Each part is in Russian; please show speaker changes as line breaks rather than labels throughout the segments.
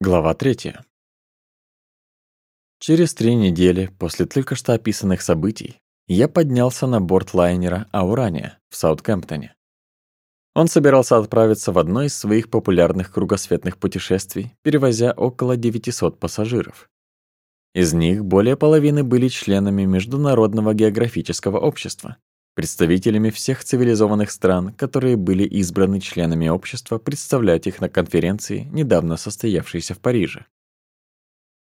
Глава 3. Через три недели после только что описанных событий я поднялся на борт лайнера «Аурания» в Саутгемптоне. Он собирался отправиться в одно из своих популярных кругосветных путешествий, перевозя около 900 пассажиров. Из них более половины были членами Международного географического общества, Представителями всех цивилизованных стран, которые были избраны членами общества, представлять их на конференции, недавно состоявшейся в Париже.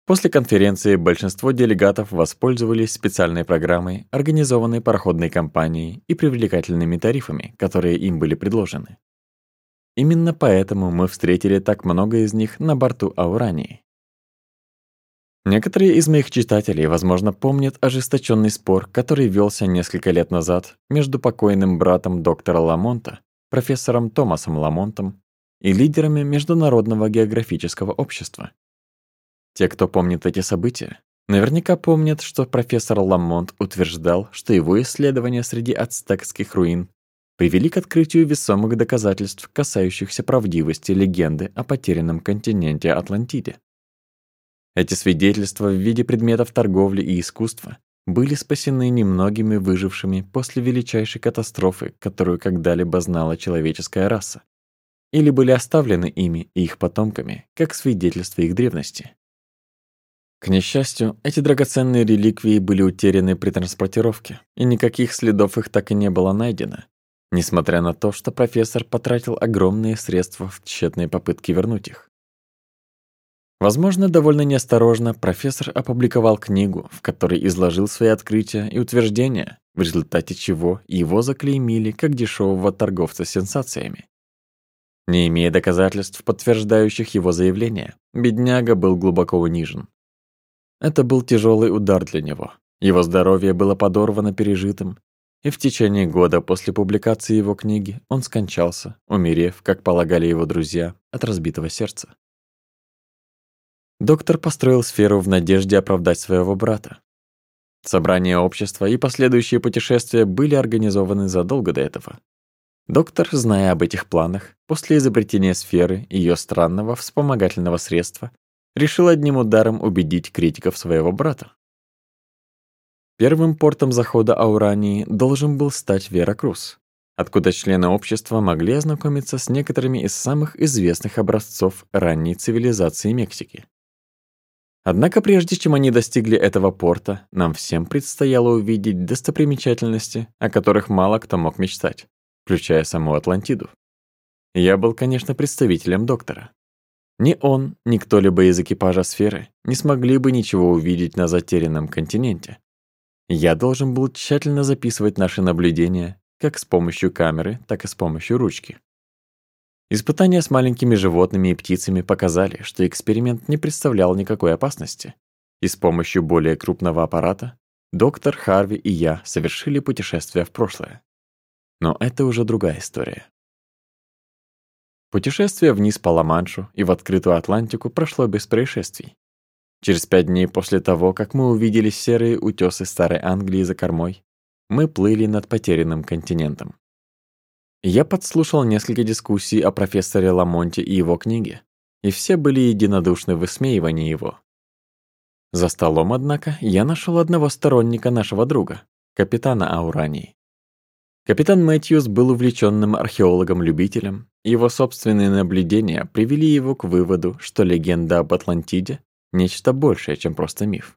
После конференции большинство делегатов воспользовались специальной программой, организованной пароходной компанией и привлекательными тарифами, которые им были предложены. Именно поэтому мы встретили так много из них на борту Аурании. Некоторые из моих читателей, возможно, помнят ожесточенный спор, который велся несколько лет назад между покойным братом доктора Ламонта, профессором Томасом Ламонтом и лидерами Международного географического общества. Те, кто помнит эти события, наверняка помнят, что профессор Ламонт утверждал, что его исследования среди ацтекских руин привели к открытию весомых доказательств, касающихся правдивости легенды о потерянном континенте Атлантиде. Эти свидетельства в виде предметов торговли и искусства были спасены немногими выжившими после величайшей катастрофы, которую когда-либо знала человеческая раса, или были оставлены ими и их потомками, как свидетельство их древности. К несчастью, эти драгоценные реликвии были утеряны при транспортировке, и никаких следов их так и не было найдено, несмотря на то, что профессор потратил огромные средства в тщетные попытки вернуть их. Возможно, довольно неосторожно профессор опубликовал книгу, в которой изложил свои открытия и утверждения, в результате чего его заклеймили как дешевого торговца сенсациями. Не имея доказательств, подтверждающих его заявление, бедняга был глубоко унижен. Это был тяжелый удар для него. Его здоровье было подорвано пережитым, и в течение года после публикации его книги он скончался, умерев, как полагали его друзья, от разбитого сердца. Доктор построил сферу в надежде оправдать своего брата. Собрание общества и последующие путешествия были организованы задолго до этого. Доктор, зная об этих планах, после изобретения сферы и ее странного вспомогательного средства, решил одним ударом убедить критиков своего брата. Первым портом захода Аурании должен был стать Веракрус, откуда члены общества могли ознакомиться с некоторыми из самых известных образцов ранней цивилизации Мексики. Однако прежде чем они достигли этого порта, нам всем предстояло увидеть достопримечательности, о которых мало кто мог мечтать, включая саму Атлантиду. Я был, конечно, представителем доктора. Ни он, ни кто-либо из экипажа сферы не смогли бы ничего увидеть на затерянном континенте. Я должен был тщательно записывать наши наблюдения как с помощью камеры, так и с помощью ручки. Испытания с маленькими животными и птицами показали, что эксперимент не представлял никакой опасности. И с помощью более крупного аппарата доктор Харви и я совершили путешествие в прошлое. Но это уже другая история. Путешествие вниз по Ла-Маншу и в открытую Атлантику прошло без происшествий. Через пять дней после того, как мы увидели серые утёсы Старой Англии за кормой, мы плыли над потерянным континентом. Я подслушал несколько дискуссий о профессоре Ламонте и его книге, и все были единодушны в высмеивании его. За столом, однако, я нашел одного сторонника нашего друга, капитана Аурании. Капитан Мэтьюс был увлеченным археологом-любителем, его собственные наблюдения привели его к выводу, что легенда об Атлантиде – нечто большее, чем просто миф.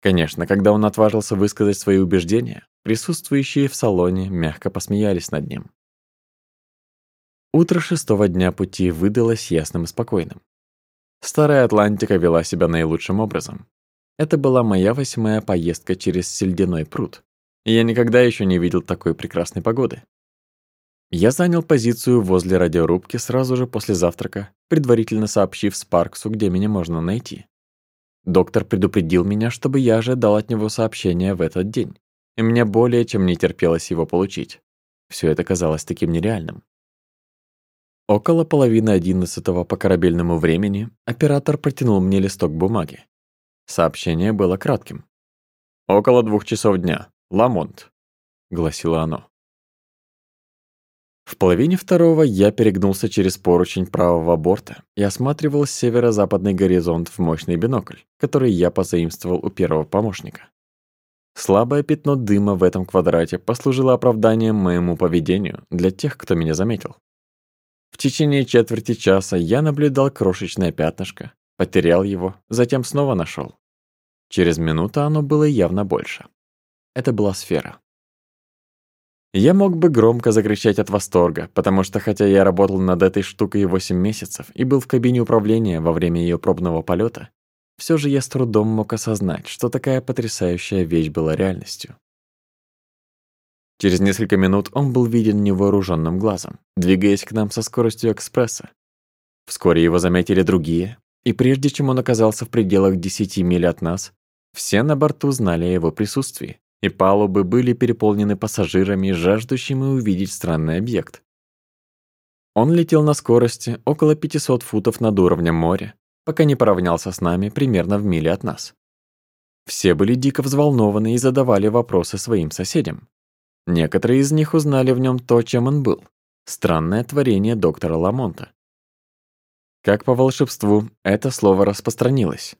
Конечно, когда он отважился высказать свои убеждения, присутствующие в салоне мягко посмеялись над ним. Утро шестого дня пути выдалось ясным и спокойным. Старая Атлантика вела себя наилучшим образом. Это была моя восьмая поездка через Сельдяной пруд. Я никогда еще не видел такой прекрасной погоды. Я занял позицию возле радиорубки сразу же после завтрака, предварительно сообщив Спарксу, где меня можно найти. Доктор предупредил меня, чтобы я ожидал от него сообщения в этот день, и мне более чем не терпелось его получить. Все это казалось таким нереальным. Около половины одиннадцатого по корабельному времени оператор протянул мне листок бумаги. Сообщение было кратким. «Около двух часов дня. Ламонт», — гласило оно. В половине второго я перегнулся через поручень правого борта и осматривал северо-западный горизонт в мощный бинокль, который я позаимствовал у первого помощника. Слабое пятно дыма в этом квадрате послужило оправданием моему поведению для тех, кто меня заметил. В течение четверти часа я наблюдал крошечное пятнышко, потерял его, затем снова нашел. Через минуту оно было явно больше. Это была сфера. Я мог бы громко закричать от восторга, потому что хотя я работал над этой штукой 8 месяцев и был в кабине управления во время ее пробного полета, все же я с трудом мог осознать, что такая потрясающая вещь была реальностью. Через несколько минут он был виден невооруженным глазом, двигаясь к нам со скоростью экспресса. Вскоре его заметили другие, и прежде чем он оказался в пределах 10 миль от нас, все на борту знали о его присутствии, и палубы были переполнены пассажирами, жаждущими увидеть странный объект. Он летел на скорости около 500 футов над уровнем моря, пока не поравнялся с нами примерно в миле от нас. Все были дико взволнованы и задавали вопросы своим соседям. Некоторые из них узнали в нем то, чем он был. Странное творение доктора Ламонта. Как по волшебству, это слово распространилось.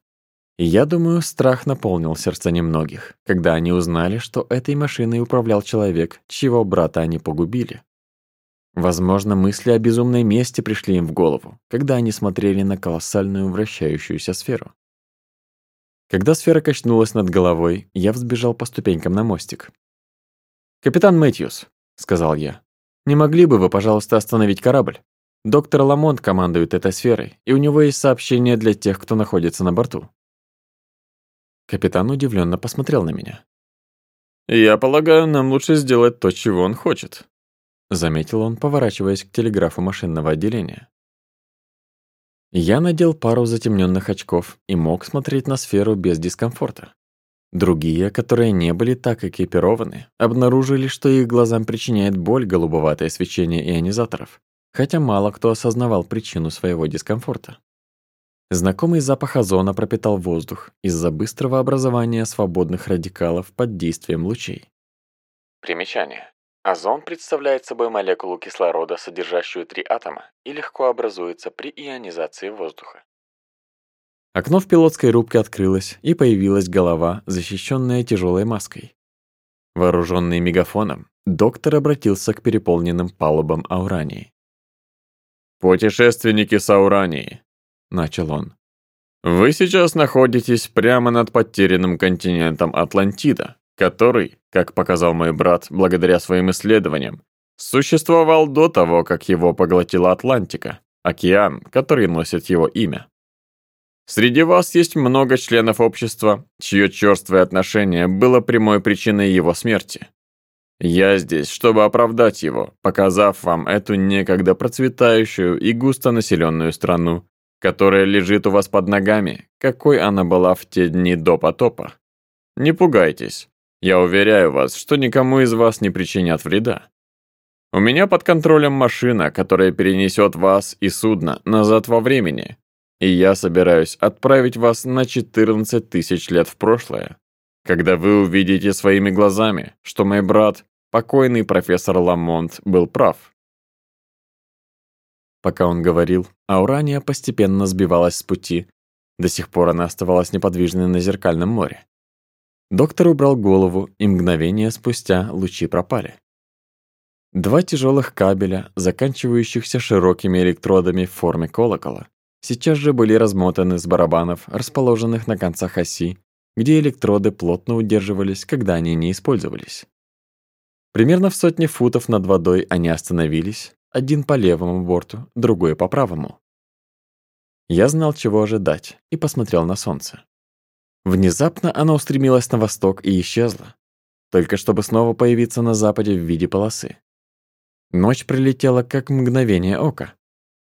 И я думаю, страх наполнил сердца немногих, когда они узнали, что этой машиной управлял человек, чьего брата они погубили. Возможно, мысли о безумной мести пришли им в голову, когда они смотрели на колоссальную вращающуюся сферу. Когда сфера качнулась над головой, я взбежал по ступенькам на мостик. «Капитан Мэтьюс», — сказал я, — «не могли бы вы, пожалуйста, остановить корабль? Доктор Ламонт командует этой сферой, и у него есть сообщение для тех, кто находится на борту». Капитан удивленно посмотрел на меня. «Я полагаю, нам лучше сделать то, чего он хочет», — заметил он, поворачиваясь к телеграфу машинного отделения. Я надел пару затемненных очков и мог смотреть на сферу без дискомфорта. Другие, которые не были так экипированы, обнаружили, что их глазам причиняет боль голубоватое свечение ионизаторов, хотя мало кто осознавал причину своего дискомфорта. Знакомый запах озона пропитал воздух из-за быстрого образования свободных радикалов под действием лучей. Примечание. Озон представляет собой молекулу кислорода, содержащую три атома, и легко образуется при ионизации воздуха. Окно в пилотской рубке открылось, и появилась голова, защищенная тяжелой маской. Вооруженный мегафоном, доктор обратился к переполненным палубам Аурании. «Путешественники с Аурании», — начал он. «Вы сейчас находитесь прямо над потерянным континентом Атлантида, который, как показал мой брат благодаря своим исследованиям, существовал до того, как его поглотила Атлантика, океан, который носит его имя. Среди вас есть много членов общества, чье черствое отношение было прямой причиной его смерти. Я здесь, чтобы оправдать его, показав вам эту некогда процветающую и густонаселенную страну, которая лежит у вас под ногами, какой она была в те дни до потопа. Не пугайтесь. Я уверяю вас, что никому из вас не причинят вреда. У меня под контролем машина, которая перенесет вас и судно назад во времени, и я собираюсь отправить вас на 14 тысяч лет в прошлое, когда вы увидите своими глазами, что мой брат, покойный профессор Ламонт, был прав. Пока он говорил, Аурания постепенно сбивалась с пути. До сих пор она оставалась неподвижной на зеркальном море. Доктор убрал голову, и мгновение спустя лучи пропали. Два тяжелых кабеля, заканчивающихся широкими электродами в форме колокола, Сейчас же были размотаны с барабанов, расположенных на концах оси, где электроды плотно удерживались, когда они не использовались. Примерно в сотне футов над водой они остановились, один по левому борту, другой по правому. Я знал, чего ожидать, и посмотрел на солнце. Внезапно оно устремилось на восток и исчезло, только чтобы снова появиться на западе в виде полосы. Ночь прилетела как мгновение ока.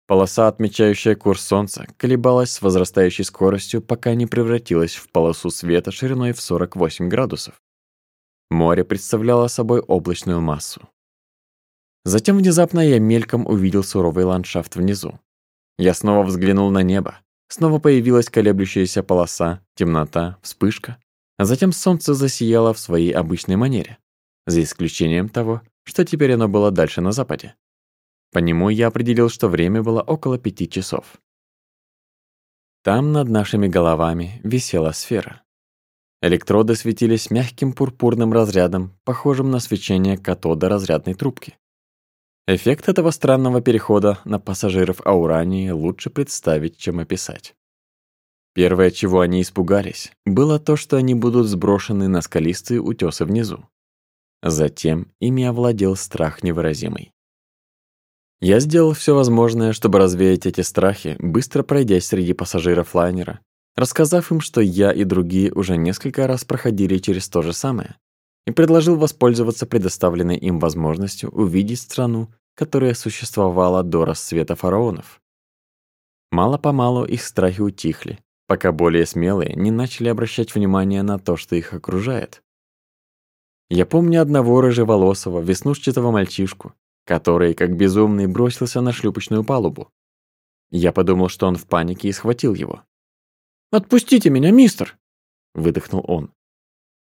Полоса, отмечающая курс Солнца, колебалась с возрастающей скоростью, пока не превратилась в полосу света шириной в 48 градусов. Море представляло собой облачную массу. Затем внезапно я мельком увидел суровый ландшафт внизу. Я снова взглянул на небо. Снова появилась колеблющаяся полоса, темнота, вспышка. А затем солнце засияло в своей обычной манере. За исключением того, что теперь оно было дальше на западе. По нему я определил, что время было около пяти часов. Там над нашими головами висела сфера. Электроды светились мягким пурпурным разрядом, похожим на свечение катода разрядной трубки. Эффект этого странного перехода на пассажиров Аурании лучше представить, чем описать. Первое, чего они испугались, было то, что они будут сброшены на скалистые утёсы внизу. Затем ими овладел страх невыразимый. Я сделал все возможное, чтобы развеять эти страхи, быстро пройдясь среди пассажиров лайнера, рассказав им, что я и другие уже несколько раз проходили через то же самое, и предложил воспользоваться предоставленной им возможностью увидеть страну, которая существовала до расцвета фараонов. Мало-помалу их страхи утихли, пока более смелые не начали обращать внимание на то, что их окружает. Я помню одного рыжеволосого, веснушчатого мальчишку, который, как безумный, бросился на шлюпочную палубу. Я подумал, что он в панике и схватил его. «Отпустите меня, мистер!» — выдохнул он.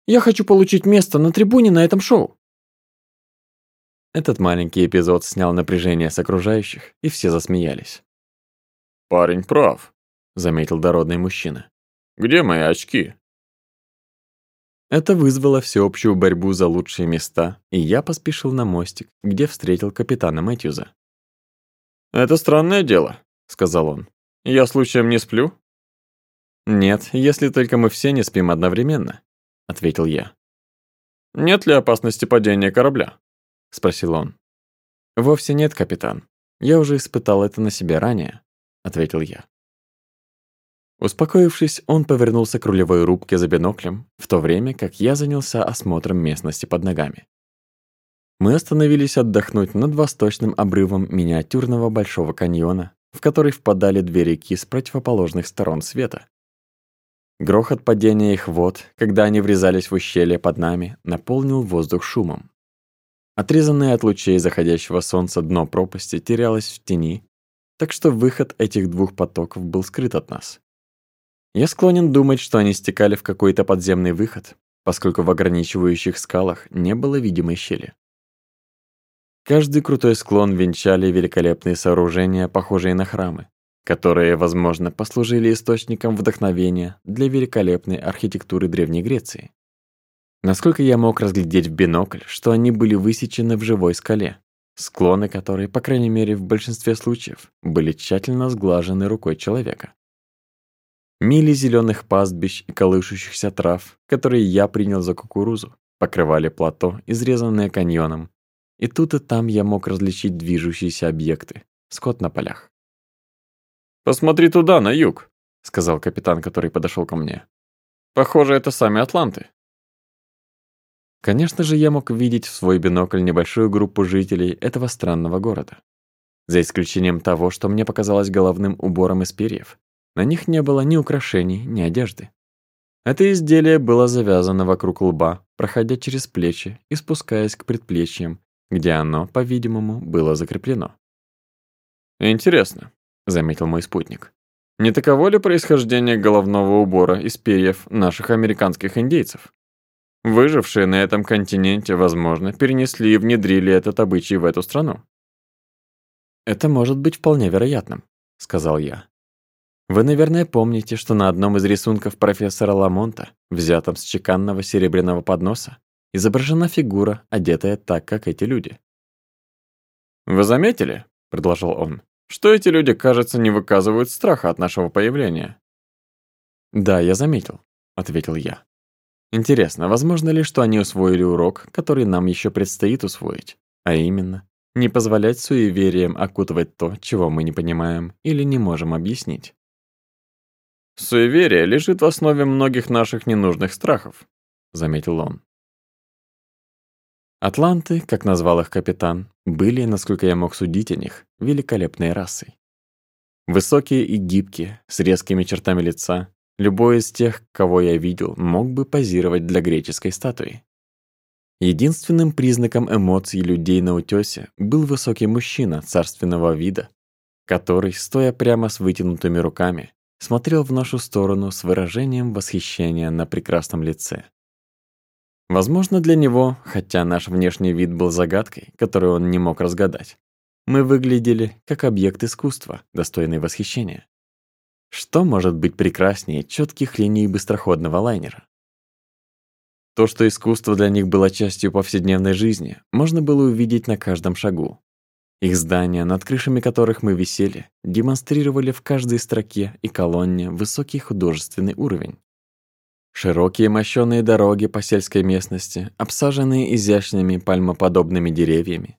«Я хочу получить место на трибуне на этом шоу!» Этот маленький эпизод снял напряжение с окружающих, и все засмеялись.
«Парень прав», —
заметил дородный мужчина.
«Где мои очки?»
Это вызвало всеобщую борьбу за лучшие места, и я поспешил на мостик, где встретил капитана Мэтьюза.
«Это странное дело», — сказал он. «Я случаем не сплю?»
«Нет, если только мы все не спим одновременно», — ответил я.
«Нет ли опасности падения корабля?»
— спросил он. «Вовсе нет, капитан. Я уже испытал это на себе ранее», — ответил я. Успокоившись, он повернулся к рулевой рубке за биноклем, в то время как я занялся осмотром местности под ногами. Мы остановились отдохнуть над восточным обрывом миниатюрного Большого каньона, в который впадали две реки с противоположных сторон света. Грохот падения их вод, когда они врезались в ущелье под нами, наполнил воздух шумом. Отрезанное от лучей заходящего солнца дно пропасти терялось в тени, так что выход этих двух потоков был скрыт от нас. Я склонен думать, что они стекали в какой-то подземный выход, поскольку в ограничивающих скалах не было видимой щели. Каждый крутой склон венчали великолепные сооружения, похожие на храмы, которые, возможно, послужили источником вдохновения для великолепной архитектуры Древней Греции. Насколько я мог разглядеть в бинокль, что они были высечены в живой скале, склоны которой, по крайней мере в большинстве случаев, были тщательно сглажены рукой человека. Мили зеленых пастбищ и колышущихся трав, которые я принял за кукурузу, покрывали плато, изрезанное каньоном. И тут и там я мог различить движущиеся объекты, скот на полях.
«Посмотри туда, на юг», —
сказал капитан, который подошел ко мне.
«Похоже, это сами атланты».
Конечно же, я мог видеть в свой бинокль небольшую группу жителей этого странного города. За исключением того, что мне показалось головным убором из перьев, на них не было ни украшений, ни одежды. Это изделие было завязано вокруг лба, проходя через плечи и спускаясь к предплечьям, где оно, по-видимому, было закреплено.
«Интересно», — заметил мой спутник. «Не таково ли происхождение головного убора из перьев наших американских индейцев? Выжившие на этом континенте, возможно, перенесли и внедрили этот обычай в эту страну».
«Это может быть вполне вероятным», — сказал я. Вы, наверное, помните, что на одном из рисунков профессора Ламонта, взятом с чеканного серебряного подноса, изображена фигура, одетая так, как эти люди.
«Вы заметили?» — продолжал он. «Что эти люди, кажется, не выказывают страха от нашего появления?»
«Да, я заметил», — ответил я. «Интересно, возможно ли, что они усвоили урок, который нам еще предстоит усвоить? А именно, не позволять суевериям окутывать то, чего мы не понимаем или не можем объяснить?»
«Суеверие лежит в основе многих наших ненужных страхов», — заметил он.
Атланты, как назвал их капитан, были, насколько я мог судить о них, великолепной расой. Высокие и гибкие, с резкими чертами лица, любой из тех, кого я видел, мог бы позировать для греческой статуи. Единственным признаком эмоций людей на утёсе был высокий мужчина царственного вида, который, стоя прямо с вытянутыми руками, смотрел в нашу сторону с выражением восхищения на прекрасном лице. Возможно, для него, хотя наш внешний вид был загадкой, которую он не мог разгадать, мы выглядели как объект искусства, достойный восхищения. Что может быть прекраснее четких линий быстроходного лайнера? То, что искусство для них было частью повседневной жизни, можно было увидеть на каждом шагу, их здания, над крышами которых мы висели, демонстрировали в каждой строке и колонне высокий художественный уровень. Широкие мощёные дороги по сельской местности, обсаженные изящными пальмоподобными деревьями.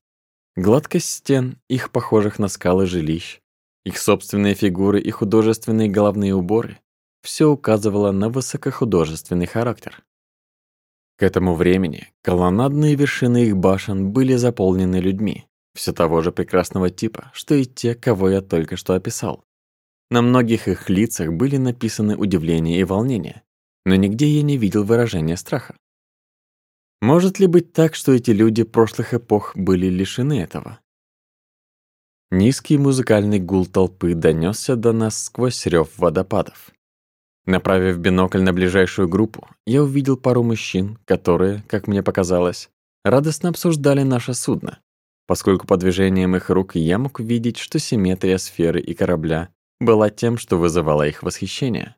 Гладкость стен, их похожих на скалы жилищ, их собственные фигуры и художественные головные уборы – все указывало на высокохудожественный характер. К этому времени колоннадные вершины их башен были заполнены людьми, все того же прекрасного типа, что и те, кого я только что описал. На многих их лицах были написаны удивление и волнение, но нигде я не видел выражения страха. Может ли быть так, что эти люди прошлых эпох были лишены этого? Низкий музыкальный гул толпы донесся до нас сквозь рев водопадов. Направив бинокль на ближайшую группу, я увидел пару мужчин, которые, как мне показалось, радостно обсуждали наше судно, поскольку по движениям их рук я мог видеть, что симметрия сферы и корабля была тем, что вызывало их восхищение.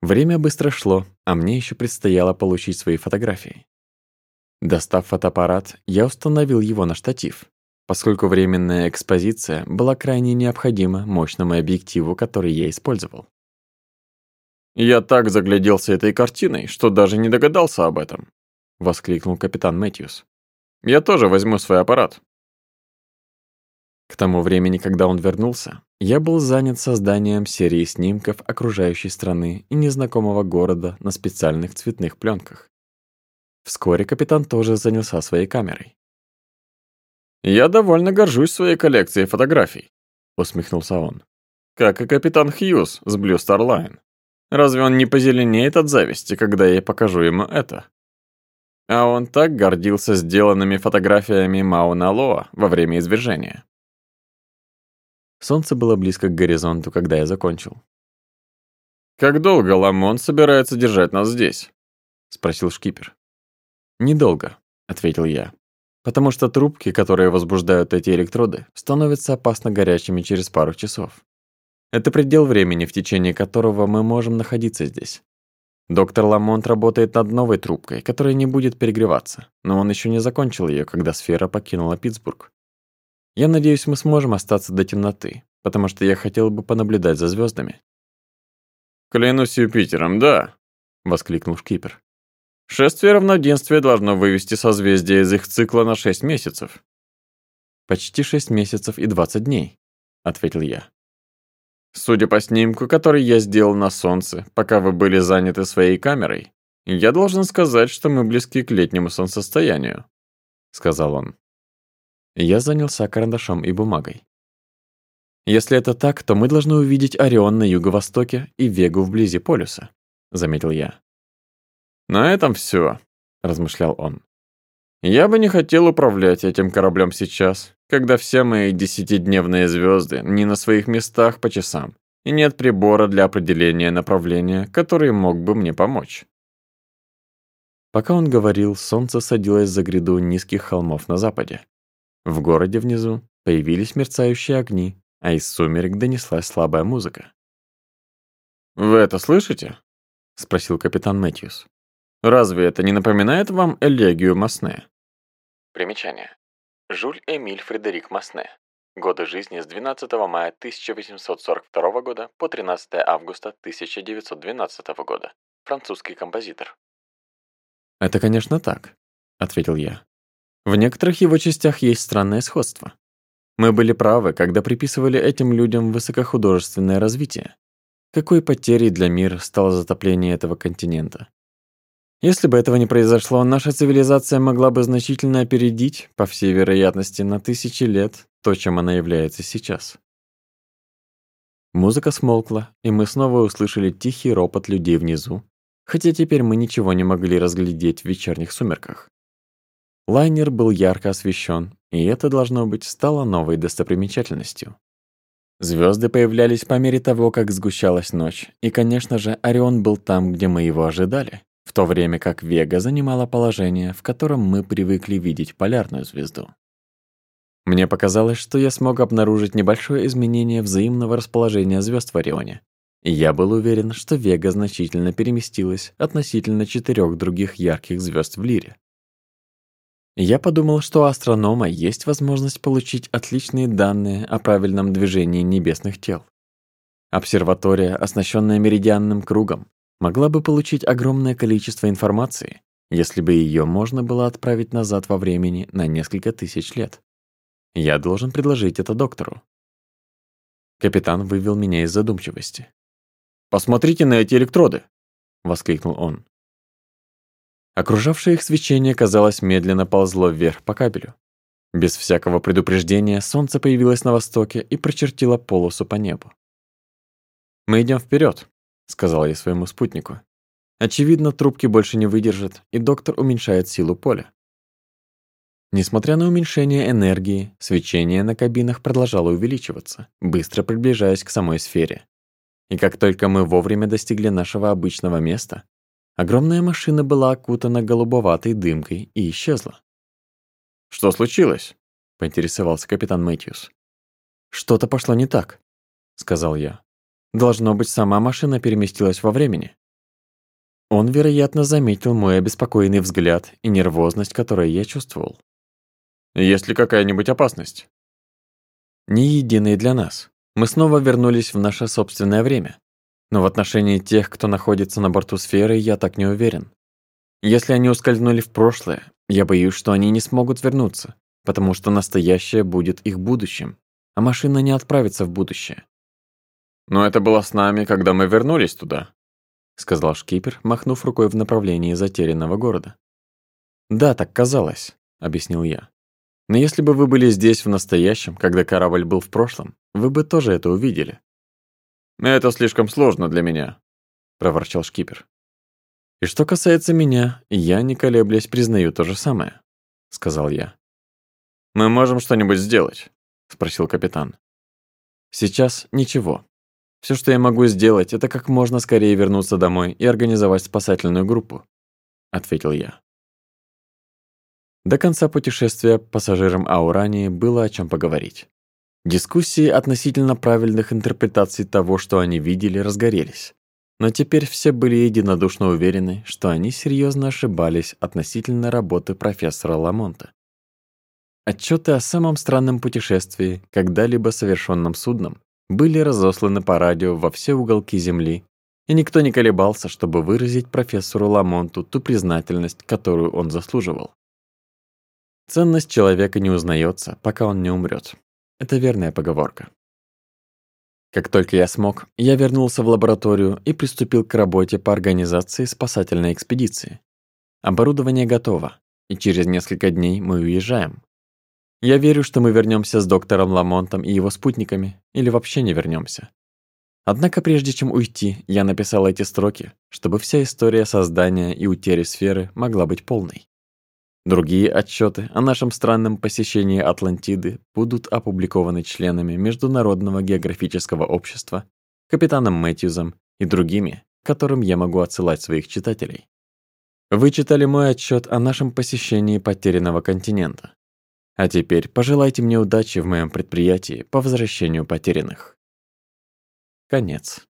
Время быстро шло, а мне еще предстояло получить свои фотографии. Достав фотоаппарат, я установил его на штатив, поскольку временная экспозиция была крайне необходима мощному объективу, который я использовал.
«Я так загляделся этой картиной, что даже не догадался об этом», — воскликнул капитан Мэтьюс. Я тоже возьму свой аппарат».
К тому времени, когда он вернулся, я был занят созданием серии снимков окружающей страны и незнакомого города на специальных цветных пленках. Вскоре капитан тоже занялся своей камерой.
«Я довольно горжусь своей коллекцией фотографий», — усмехнулся он. «Как и капитан Хьюз с Blue Star Line. Разве он не позеленеет от зависти, когда я покажу ему это?» а он так гордился сделанными фотографиями Мауна Лоа во время извержения.
Солнце было близко к горизонту, когда я закончил.
«Как долго Ламон собирается держать нас здесь?» — спросил шкипер.
«Недолго», — ответил я, «потому что трубки, которые возбуждают эти электроды, становятся опасно горячими через пару часов. Это предел времени, в течение которого мы можем находиться здесь. Доктор Ламонт работает над новой трубкой, которая не будет перегреваться, но он еще не закончил ее, когда сфера покинула Питтсбург. Я надеюсь, мы сможем остаться до темноты, потому что я хотел бы понаблюдать за звездами.
«Клянусь Юпитером, да!» — воскликнул шкипер. «Шествие равноденствия должно вывести созвездие из их цикла на шесть месяцев».
«Почти шесть месяцев и 20 дней», — ответил я.
Судя по снимку, который я сделал на солнце, пока вы были заняты своей камерой, я должен сказать, что мы близки к летнему солнцестоянию», — сказал он.
Я занялся карандашом и бумагой. «Если это так, то мы должны увидеть Орион на юго-востоке и Вегу вблизи полюса», — заметил я.
«На этом все», — размышлял он. Я бы не хотел управлять этим кораблем сейчас, когда все мои десятидневные звезды не на своих местах по часам, и нет прибора для определения направления, который мог бы мне помочь.
Пока он говорил, солнце садилось за гряду низких холмов на западе. В городе внизу появились мерцающие огни, а из сумерек донеслась слабая музыка.
«Вы это слышите?» — спросил капитан Мэтьюс. Разве это не напоминает вам элегию Масне?
Примечание. Жюль Эмиль Фредерик Масне. Годы жизни с 12 мая 1842 года по 13 августа 1912 года. Французский композитор. «Это, конечно, так», — ответил я. «В некоторых его частях есть странное сходство. Мы были правы, когда приписывали этим людям высокохудожественное развитие. Какой потерей для мира стало затопление этого континента? Если бы этого не произошло, наша цивилизация могла бы значительно опередить, по всей вероятности, на тысячи лет то, чем она является сейчас. Музыка смолкла, и мы снова услышали тихий ропот людей внизу, хотя теперь мы ничего не могли разглядеть в вечерних сумерках. Лайнер был ярко освещен, и это, должно быть, стало новой достопримечательностью. Звезды появлялись по мере того, как сгущалась ночь, и, конечно же, Орион был там, где мы его ожидали в то время как Вега занимала положение, в котором мы привыкли видеть полярную звезду. Мне показалось, что я смог обнаружить небольшое изменение взаимного расположения звезд в Орионе. И я был уверен, что Вега значительно переместилась относительно четырех других ярких звезд в Лире. Я подумал, что у астронома есть возможность получить отличные данные о правильном движении небесных тел. Обсерватория, оснащенная меридианным кругом, могла бы получить огромное количество информации, если бы ее можно было отправить назад во времени на несколько тысяч лет. Я должен предложить это доктору. Капитан вывел меня из задумчивости. «Посмотрите на эти электроды!» — воскликнул он. Окружавшее их свечение, казалось, медленно ползло вверх по кабелю. Без всякого предупреждения солнце появилось на востоке и прочертило полосу по небу. Мы идем вперед, сказал я своему спутнику. Очевидно, трубки больше не выдержат, и доктор уменьшает силу поля. Несмотря на уменьшение энергии, свечение на кабинах продолжало увеличиваться, быстро приближаясь к самой сфере. И как только мы вовремя достигли нашего обычного места, огромная машина была окутана голубоватой дымкой и исчезла.
«Что случилось?» — поинтересовался капитан Мэтьюс.
«Что-то пошло не так», — сказал я. Должно быть, сама машина переместилась во времени. Он, вероятно, заметил мой обеспокоенный взгляд и нервозность, которую я чувствовал.
«Есть ли какая-нибудь опасность?»
не единой для нас. Мы снова вернулись в наше собственное время. Но в отношении тех, кто находится на борту сферы, я так не уверен. Если они ускользнули в прошлое, я боюсь, что они не смогут вернуться, потому что настоящее будет их будущим, а машина не отправится в будущее.
Но это было с нами, когда мы вернулись туда», —
сказал шкипер, махнув рукой в направлении затерянного города. «Да, так казалось», — объяснил я. «Но если бы вы были здесь в настоящем, когда корабль был в прошлом, вы бы тоже это увидели».
«Это слишком сложно для меня», — проворчал шкипер.
«И что касается меня, я, не колеблясь, признаю то же самое», — сказал я.
«Мы можем что-нибудь сделать?» — спросил капитан.
«Сейчас ничего», все, что я могу сделать, это как можно скорее вернуться домой и организовать спасательную группу», — ответил я. До конца путешествия пассажирам Аурании было о чем поговорить. Дискуссии относительно правильных интерпретаций того, что они видели, разгорелись. Но теперь все были единодушно уверены, что они серьезно ошибались относительно работы профессора Ламонта. Отчеты о самом странном путешествии, когда-либо совершенном судном, были разосланы по радио во все уголки Земли, и никто не колебался, чтобы выразить профессору Ламонту ту признательность, которую он заслуживал. Ценность человека не узнается, пока он не умрет. Это верная поговорка. Как только я смог, я вернулся в лабораторию и приступил к работе по организации спасательной экспедиции. Оборудование готово, и через несколько дней мы уезжаем. Я верю, что мы вернемся с доктором Ламонтом и его спутниками, или вообще не вернемся. Однако прежде чем уйти, я написал эти строки, чтобы вся история создания и утери сферы могла быть полной. Другие отчеты о нашем странном посещении Атлантиды будут опубликованы членами Международного географического общества, капитаном Мэтьюзом и другими, которым я могу отсылать своих читателей. Вы читали мой отчет о нашем посещении потерянного континента, а теперь пожелайте мне удачи в моем предприятии по возвращению потерянных. Конец.